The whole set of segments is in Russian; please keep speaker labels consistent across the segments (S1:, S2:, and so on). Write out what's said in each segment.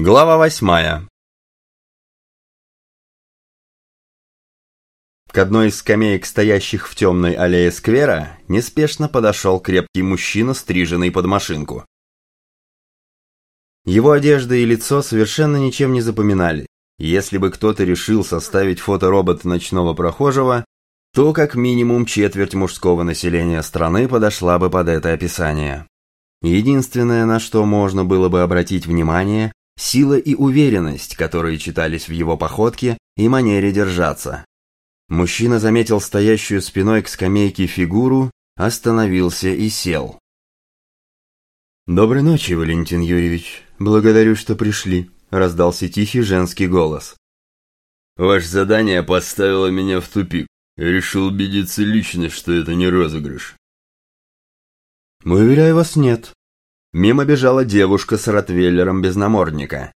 S1: Глава восьмая К одной из скамеек, стоящих в темной аллее сквера, неспешно подошел крепкий мужчина, стриженный под машинку. Его одежда и лицо совершенно ничем не запоминали. Если бы кто-то решил составить фоторобота ночного прохожего, то как минимум четверть мужского населения страны подошла бы под это описание. Единственное, на что можно было бы обратить внимание, сила и уверенность, которые читались в его походке и манере держаться. Мужчина заметил стоящую спиной к скамейке фигуру, остановился и сел. «Доброй ночи, Валентин Юрьевич. Благодарю, что пришли», — раздался тихий женский голос.
S2: «Ваше задание поставило меня в тупик. решил убедиться лично, что это не розыгрыш».
S1: «Уверяю вас, нет. Мимо бежала девушка с ротвейлером без намордника.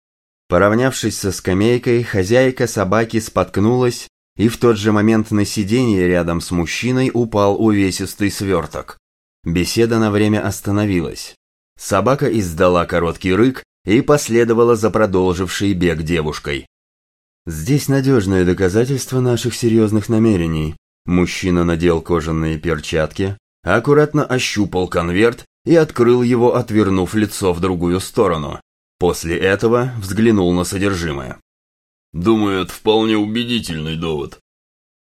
S1: Поравнявшись со скамейкой, хозяйка собаки споткнулась, и в тот же момент на сиденье рядом с мужчиной упал увесистый сверток. Беседа на время остановилась. Собака издала короткий рык и последовала за продолжившей бег девушкой. «Здесь надежное доказательство наших серьезных намерений». Мужчина надел кожаные перчатки, аккуратно ощупал конверт и открыл его, отвернув лицо в другую сторону. После этого взглянул на содержимое.
S2: «Думаю, это вполне убедительный довод».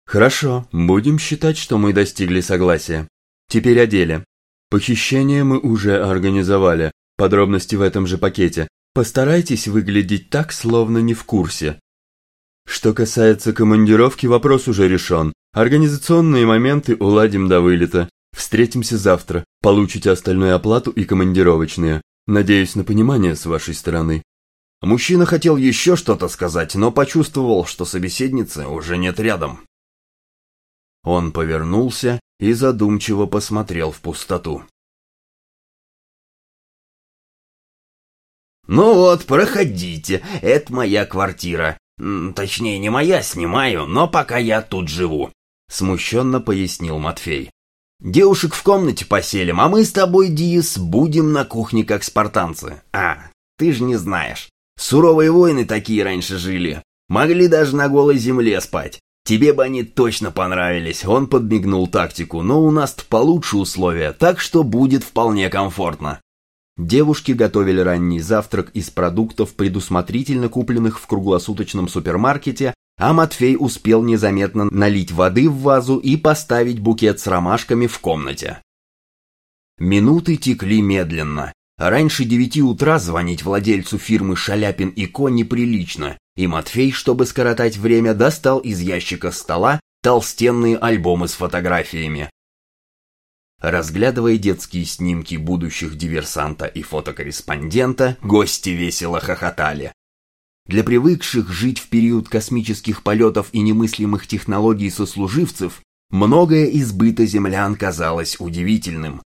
S1: «Хорошо, будем считать, что мы достигли согласия. Теперь о деле. Похищение мы уже организовали, подробности в этом же пакете. Постарайтесь выглядеть так, словно не в курсе. Что касается командировки, вопрос уже решен. Организационные моменты уладим до вылета. Встретимся завтра. Получите остальную оплату и командировочные. Надеюсь на понимание с вашей стороны.
S3: Мужчина хотел еще что-то сказать, но почувствовал, что собеседницы уже нет рядом. Он повернулся и задумчиво посмотрел в пустоту. «Ну вот, проходите, это моя квартира. Точнее, не моя, снимаю, но пока я тут живу», — смущенно пояснил Матфей. Девушек в комнате поселим, а мы с тобой, Диас, будем на кухне как спартанцы. А, ты же не знаешь. Суровые воины такие раньше жили. Могли даже на голой земле спать. Тебе бы они точно понравились. Он подмигнул тактику, но у нас-то получше условия, так что будет вполне комфортно. Девушки готовили ранний завтрак из продуктов, предусмотрительно купленных в круглосуточном супермаркете, а Матфей успел незаметно налить воды в вазу и поставить букет с ромашками в комнате. Минуты текли медленно. Раньше девяти утра звонить владельцу фирмы «Шаляпин и Ко» неприлично, и Матфей, чтобы скоротать время, достал из ящика стола толстенные альбомы с фотографиями. Разглядывая детские снимки будущих диверсанта и фотокорреспондента, гости весело хохотали. Для привыкших жить в период космических полетов и немыслимых технологий сослуживцев, многое из быта землян казалось удивительным.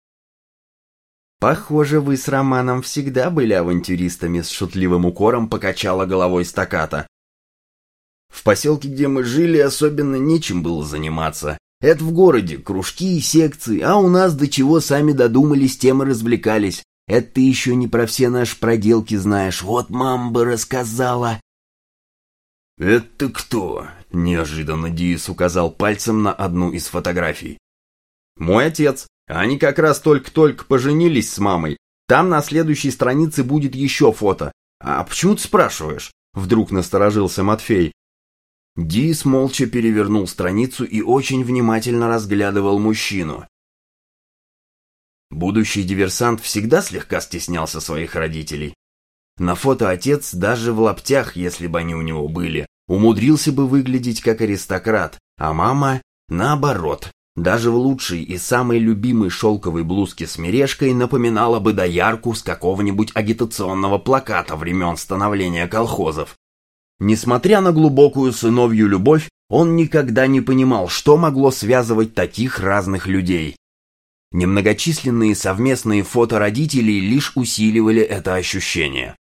S3: «Похоже, вы с Романом всегда были авантюристами», с шутливым укором покачала головой стаката. «В поселке, где мы жили, особенно нечем было заниматься. Это в городе, кружки и секции, а у нас до чего сами додумались, тем и развлекались. Это ты еще не про все наши проделки знаешь. Вот мама бы рассказала. «Это кто?» – неожиданно Диис указал пальцем на одну из фотографий.
S1: «Мой отец. Они как раз только-только поженились с мамой. Там на следующей странице будет еще фото. А почему ты спрашиваешь?» Вдруг насторожился Матфей.
S3: Диис молча перевернул страницу и очень внимательно разглядывал мужчину. Будущий диверсант всегда слегка стеснялся своих родителей. На фото отец, даже в лаптях, если бы они у него были, умудрился бы выглядеть как аристократ, а мама, наоборот, даже в лучшей и самой любимой шелковой блузке с мережкой напоминала бы доярку с какого-нибудь агитационного плаката времен становления колхозов. Несмотря на глубокую сыновью любовь, он никогда не понимал, что могло связывать таких разных людей. Немногочисленные совместные фото родителей лишь усиливали это ощущение.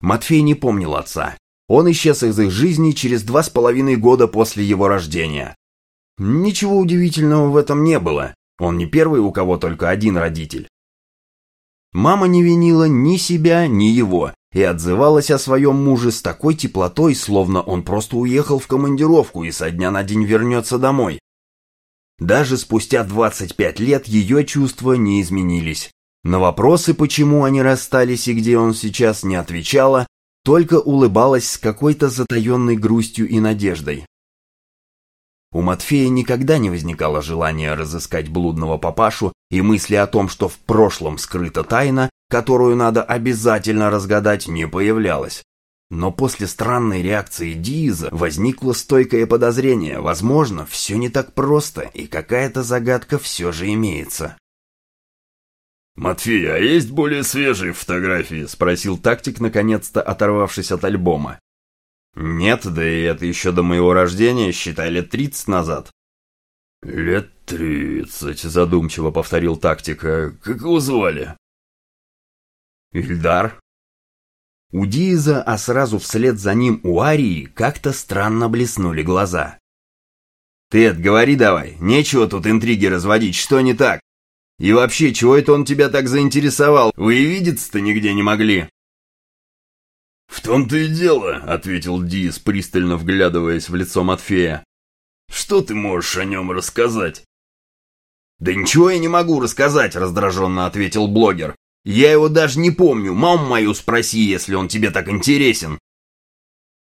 S3: Матфей не помнил отца. Он исчез из их жизни через два с половиной года после его рождения. Ничего удивительного в этом не было. Он не первый, у кого только один родитель. Мама не винила ни себя, ни его.
S1: и отзывалась о своем муже с такой теплотой, словно он просто уехал в командировку и со дня на день вернется домой. Даже спустя 25 лет ее чувства не изменились. На вопросы, почему они расстались и где он сейчас, не отвечала, только улыбалась с какой-то затаенной грустью и надеждой. У Матфея никогда не возникало желания разыскать блудного папашу, и мысли о том, что в прошлом скрыта тайна, которую надо обязательно разгадать, не появлялось. Но после странной реакции Дииза возникло стойкое подозрение, возможно, все не так просто, и какая-то загадка все же имеется.
S2: «Матфей, а есть более свежие фотографии?» – спросил тактик, наконец-то оторвавшись от альбома.
S1: Нет, да и это еще до моего рождения, считай, лет тридцать назад.
S2: Лет тридцать, задумчиво повторил тактика. Как его звали?
S1: Ильдар. У Дииза, а сразу вслед за ним у Арии, как-то странно блеснули глаза. «Тед, говори давай, нечего тут интриги разводить, что не так? И вообще, чего это он тебя так заинтересовал? Вы и видеться-то нигде не могли?»
S2: «В том-то и дело», — ответил Дис, пристально вглядываясь в лицо Матфея. «Что ты можешь о нем рассказать?»
S1: «Да ничего я не могу рассказать», — раздраженно ответил блогер. «Я его даже не помню. Маму мою спроси, если он тебе так интересен».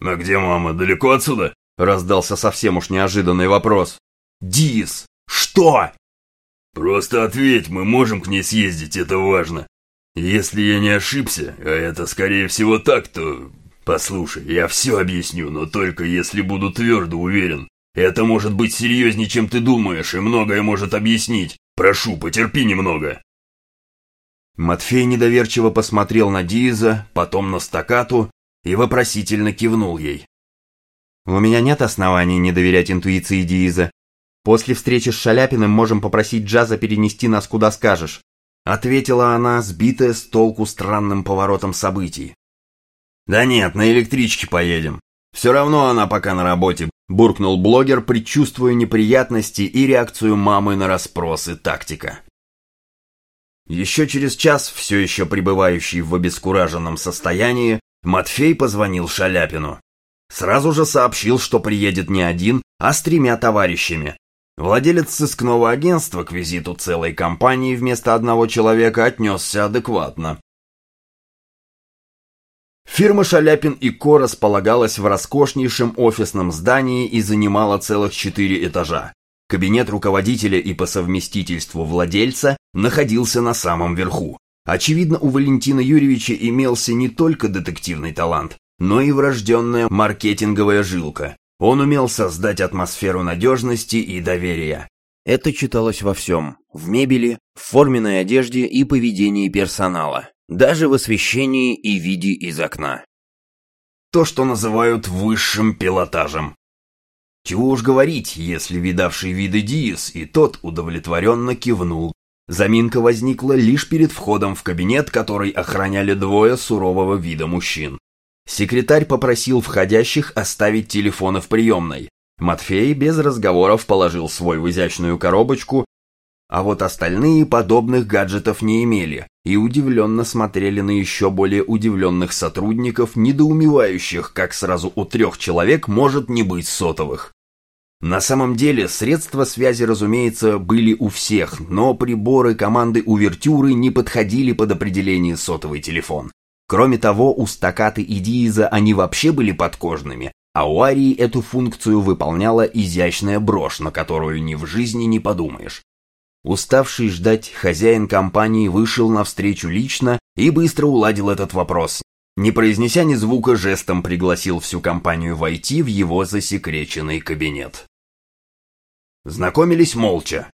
S2: «А где мама? Далеко отсюда?» — раздался совсем уж неожиданный вопрос.
S1: «Дис, что?»
S2: «Просто ответь, мы можем к ней съездить, это важно». Если я не ошибся, а это скорее всего так, то... Послушай, я все объясню, но только если буду твердо уверен. Это может быть серьезнее, чем ты думаешь, и многое может объяснить. Прошу, потерпи немного.
S1: Матфей недоверчиво посмотрел на Дииза, потом на стакату и вопросительно кивнул ей. «У меня нет оснований не доверять интуиции Дииза. После встречи с Шаляпиным можем попросить Джаза перенести нас куда скажешь. Ответила она, сбитая с толку странным поворотом событий. «Да нет, на электричке поедем. Все равно она пока на работе», буркнул блогер, предчувствуя неприятности и реакцию мамы на расспросы тактика. Еще через час, все еще пребывающий в обескураженном состоянии, Матфей позвонил Шаляпину. Сразу же сообщил, что приедет не один, а с тремя товарищами, Владелец сыскного агентства к визиту целой компании вместо одного человека отнесся адекватно. Фирма Шаляпин и Ко располагалась в роскошнейшем офисном здании и занимала целых четыре этажа. Кабинет руководителя и по совместительству владельца находился на самом верху. Очевидно, у Валентина Юрьевича имелся не только детективный талант, но и врожденная маркетинговая жилка. Он умел создать атмосферу надежности и доверия. Это читалось во всем. В мебели, в форменной одежде и поведении персонала. Даже в освещении и виде из окна. То, что называют высшим пилотажем. Чего уж говорить, если видавший виды Диас и тот удовлетворенно кивнул. Заминка возникла лишь перед входом в кабинет, который охраняли двое сурового вида мужчин. Секретарь попросил входящих оставить телефоны в приемной. Матфей без разговоров положил свой в изящную коробочку, а вот остальные подобных гаджетов не имели и удивленно смотрели на еще более удивленных сотрудников, недоумевающих, как сразу у трех человек может не быть сотовых. На самом деле средства связи, разумеется, были у всех, но приборы команды увертюры не подходили под определение сотовый телефон. Кроме того, у стакаты и дииза они вообще были подкожными, а у арии эту функцию выполняла изящная брошь, на которую ни в жизни не подумаешь. Уставший ждать хозяин компании вышел навстречу лично и быстро уладил этот вопрос. Не произнеся ни звука, жестом пригласил всю компанию войти в его засекреченный кабинет. Знакомились молча.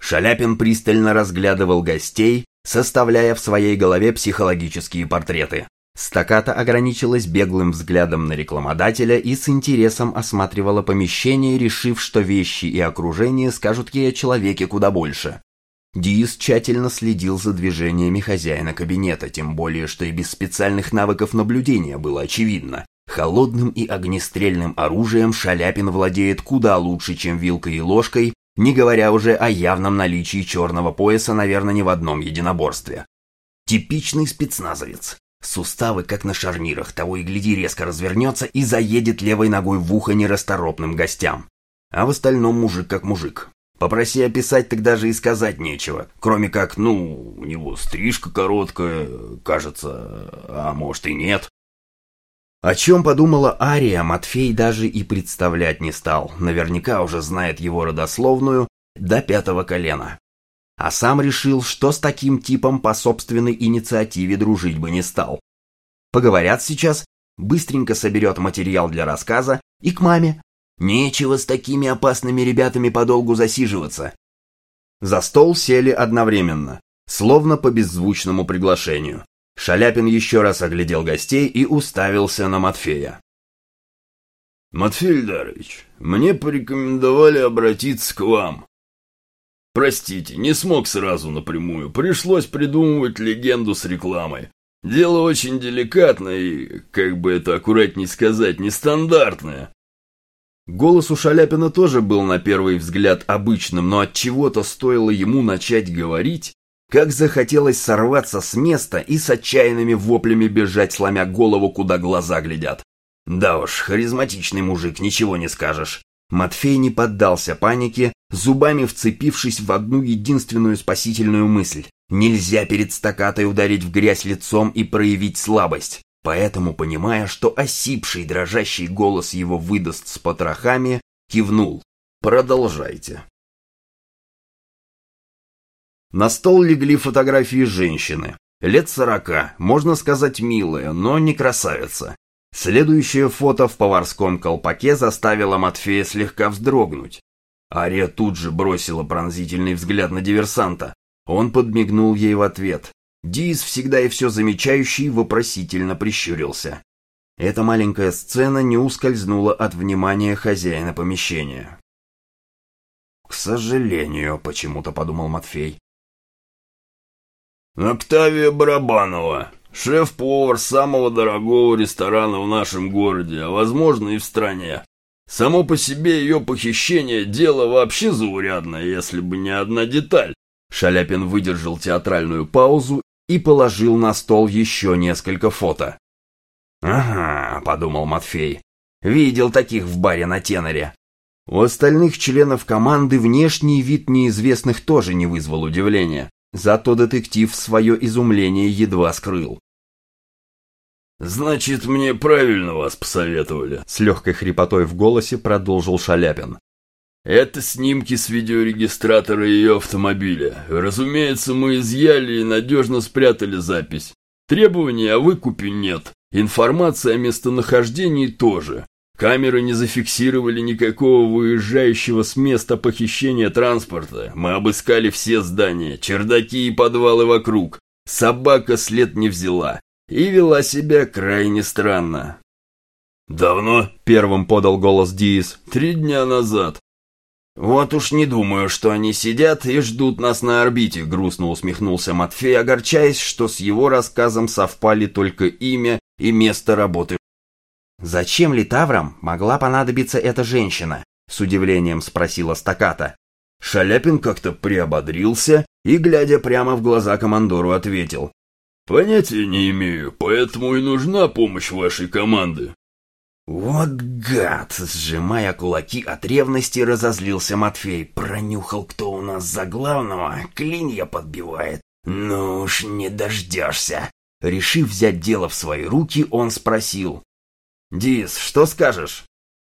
S1: Шаляпин пристально разглядывал гостей, составляя в своей голове психологические портреты. Стаката ограничилась беглым взглядом на рекламодателя и с интересом осматривала помещение, решив, что вещи и окружение скажут ей о человеке куда больше. Диис тщательно следил за движениями хозяина кабинета, тем более, что и без специальных навыков наблюдения было очевидно. Холодным и огнестрельным оружием Шаляпин владеет куда лучше, чем вилкой и ложкой, не говоря уже о явном наличии черного пояса, наверное, не в одном единоборстве. Типичный спецназовец.
S3: Суставы, как на шарнирах, того и гляди резко развернется и заедет левой ногой в ухо нерасторопным гостям. А в остальном мужик как мужик. Попроси описать, так даже и сказать нечего. Кроме как, ну, у него стрижка короткая, кажется, а может и нет. О чем подумала Ария, Матфей даже и представлять не стал. Наверняка уже знает его родословную до пятого колена. А сам решил, что с таким типом по собственной инициативе дружить бы не стал. Поговорят сейчас, быстренько соберет материал для рассказа и к маме. Нечего с такими опасными ребятами подолгу засиживаться.
S1: За стол сели одновременно, словно по беззвучному приглашению. Шаляпин еще раз оглядел гостей и уставился на Матфея.
S2: «Матфей Ильдарович, мне порекомендовали обратиться к вам. Простите, не смог сразу напрямую, пришлось придумывать легенду с рекламой. Дело очень деликатное и, как бы это аккуратней сказать, нестандартное.
S1: Голос у Шаляпина тоже был на первый взгляд обычным, но от чего-то стоило ему начать говорить, как захотелось сорваться с места и с отчаянными воплями бежать, сломя голову, куда глаза глядят. Да уж, харизматичный мужик, ничего не скажешь. Матфей не поддался панике, зубами вцепившись в одну единственную спасительную мысль. Нельзя перед стакатой ударить в грязь лицом и проявить слабость. Поэтому, понимая, что осипший дрожащий голос его выдаст с потрохами, кивнул. «Продолжайте». На стол легли фотографии женщины. Лет сорока, можно сказать милая, но не красавица. Следующее фото в поварском колпаке заставило Матфея слегка вздрогнуть. Ария тут же бросила пронзительный взгляд на диверсанта. Он подмигнул ей в ответ. Диз, всегда и все замечающий, вопросительно прищурился. Эта маленькая сцена не ускользнула от внимания хозяина помещения. «К сожалению», — почему-то подумал Матфей.
S2: «Октавия Барабанова, шеф-повар самого дорогого ресторана в нашем городе, а возможно и в стране. Само по себе ее похищение – дело вообще заурядное, если бы не одна деталь».
S1: Шаляпин выдержал театральную паузу и положил на стол еще несколько фото. «Ага», — подумал Матфей, — «видел таких в баре на теноре». У остальных членов команды внешний вид неизвестных тоже не вызвал удивления, зато детектив свое изумление едва скрыл.
S2: «Значит, мне правильно вас посоветовали», —
S1: с легкой хрипотой в голосе продолжил Шаляпин.
S2: Это снимки с видеорегистратора ее автомобиля. Разумеется, мы изъяли и надежно спрятали запись. Требований о выкупе нет. Информация о местонахождении тоже. Камеры не зафиксировали никакого выезжающего с места похищения транспорта. Мы обыскали все здания, чердаки и подвалы вокруг. Собака след не взяла и вела себя крайне странно.
S1: «Давно?» – первым подал голос Диис.
S2: «Три дня назад.
S3: «Вот уж не думаю, что они сидят и ждут нас на орбите», — грустно усмехнулся Матфей, огорчаясь, что с его рассказом совпали только имя и место работы. «Зачем Литаврам могла понадобиться эта женщина?» — с удивлением спросила стаката.
S2: Шаляпин как-то приободрился и, глядя прямо в глаза командору, ответил. «Понятия не имею, поэтому и нужна помощь вашей команды.
S3: «Вот гад!» — сжимая кулаки от ревности, разозлился Матфей. «Пронюхал, кто у нас за главного, клинья подбивает. Ну уж не дождешься!» Решив взять дело в свои руки, он спросил. «Дис, что скажешь?»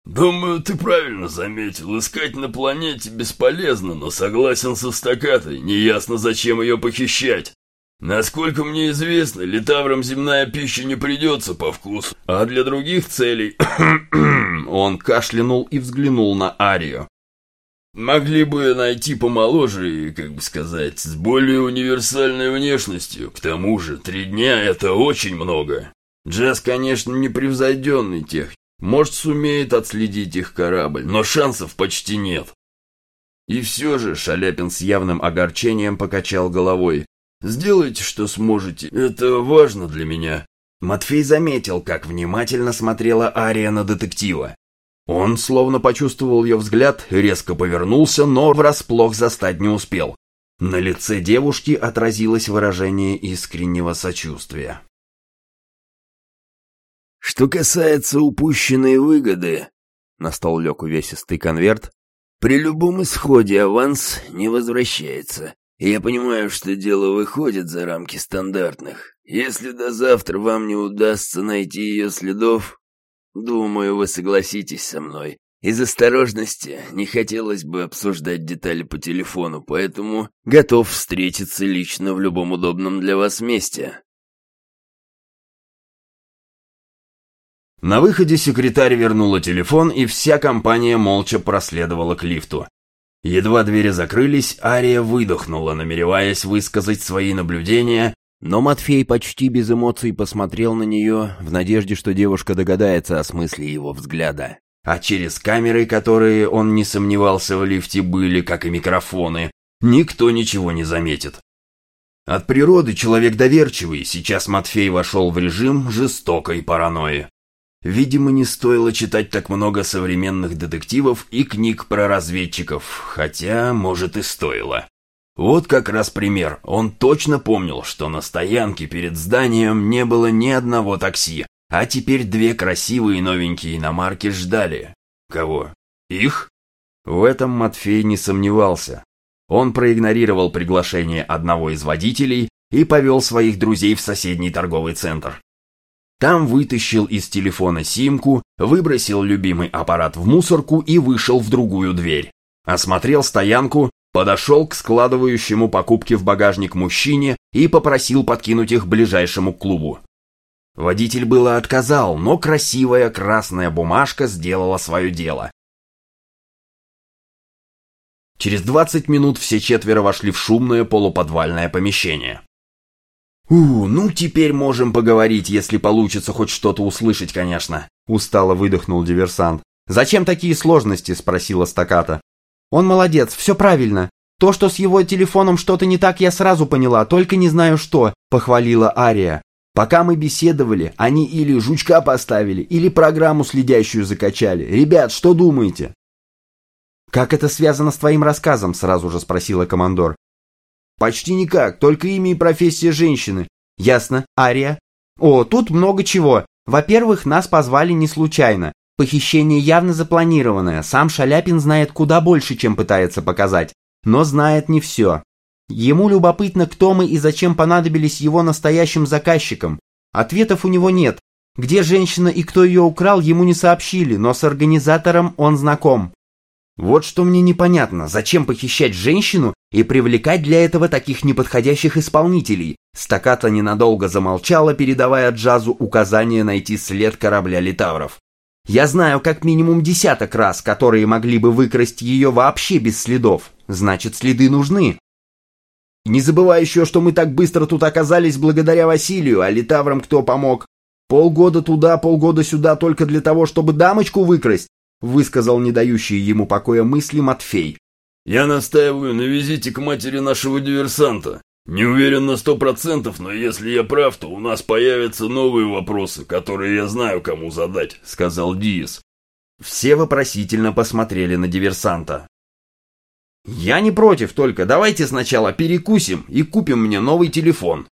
S2: «Думаю, ты правильно заметил. Искать на планете бесполезно, но согласен со стакатой. Неясно, зачем ее похищать. Насколько мне известно, литаврам земная пища не придется по вкусу, а для других целей...
S1: Он кашлянул и взглянул на Арию.
S2: Могли бы найти помоложе и, как бы сказать, с более универсальной внешностью. К тому же, три дня — это очень много. Джаз, конечно, непревзойденный тех. Может, сумеет отследить их корабль, но шансов почти нет.
S1: И все же Шаляпин с явным огорчением покачал головой.
S2: Сделайте, что сможете. Это важно для меня».
S3: Матфей заметил, как внимательно смотрела Ария на детектива. Он словно почувствовал ее взгляд, резко повернулся, но врасплох застать не успел. На лице девушки отразилось выражение искреннего сочувствия. Что касается упущенной выгоды, на стол лег увесистый конверт, при любом исходе аванс не возвращается. Я понимаю, что дело выходит за рамки стандартных. Если до завтра вам не удастся найти ее следов, думаю, вы согласитесь со мной. Из осторожности не хотелось бы обсуждать детали по телефону, поэтому готов встретиться лично в любом удобном для вас месте.
S1: На выходе секретарь вернула телефон, и вся компания молча проследовала к лифту. Едва двери закрылись, Ария выдохнула, намереваясь высказать свои наблюдения, но Матфей почти без эмоций посмотрел на нее, в надежде, что девушка догадается о смысле его взгляда. А через камеры, которые, он не сомневался, в лифте были, как и микрофоны, никто ничего не заметит. От природы человек доверчивый, сейчас Матфей вошел в режим жестокой паранойи. Видимо, не стоило читать так много современных детективов и книг про разведчиков, хотя, может, и стоило. Вот как раз пример. Он точно помнил, что на стоянке перед зданием не было ни одного такси, а теперь две красивые новенькие иномарки ждали. Кого? Их? В этом Матфей не сомневался. Он проигнорировал приглашение одного из водителей и повел своих друзей в соседний торговый центр. Там вытащил из телефона симку, выбросил любимый аппарат в мусорку и вышел в другую дверь. Осмотрел стоянку, подошел к складывающему покупки в багажник мужчине и попросил подкинуть их ближайшему клубу. Водитель было отказал, но красивая красная бумажка сделала свое дело. Через 20 минут все четверо вошли в шумное полуподвальное помещение. «У, ну теперь можем поговорить, если получится хоть что-то услышать, конечно», — устало выдохнул диверсант. «Зачем такие сложности?» — спросила стаката. «Он молодец, все правильно. То, что с его телефоном что-то не так, я сразу поняла, только не знаю что», — похвалила Ария. «Пока мы беседовали, они или жучка поставили, или программу следящую закачали. Ребят, что думаете?» «Как это связано с твоим рассказом?» — сразу же спросила командор. Почти никак, только имя и профессия женщины. Ясно, Ария? О, тут много чего. Во-первых, нас позвали не случайно. Похищение явно запланированное. Сам Шаляпин знает куда больше, чем пытается показать. Но знает не все. Ему любопытно, кто мы и зачем понадобились его настоящим заказчикам. Ответов у него нет. Где женщина и кто ее украл, ему не сообщили, но с организатором он знаком. Вот что мне непонятно, зачем похищать женщину и привлекать для этого таких неподходящих исполнителей? Стаката ненадолго замолчала, передавая джазу указание найти след корабля литавров. Я знаю как минимум десяток раз, которые могли бы выкрасть ее вообще без следов. Значит, следы нужны. Не забывай еще, что мы так быстро тут оказались благодаря Василию, а литаврам кто помог? Полгода туда, полгода сюда только для того, чтобы дамочку выкрасть высказал не дающие ему покоя мысли Матфей.
S2: «Я настаиваю на визите к матери нашего диверсанта. Не уверен на сто процентов, но если я прав, то у нас появятся новые вопросы, которые я знаю, кому задать», — сказал Диас.
S1: Все вопросительно посмотрели на диверсанта. «Я не против, только давайте сначала перекусим и купим мне новый телефон»,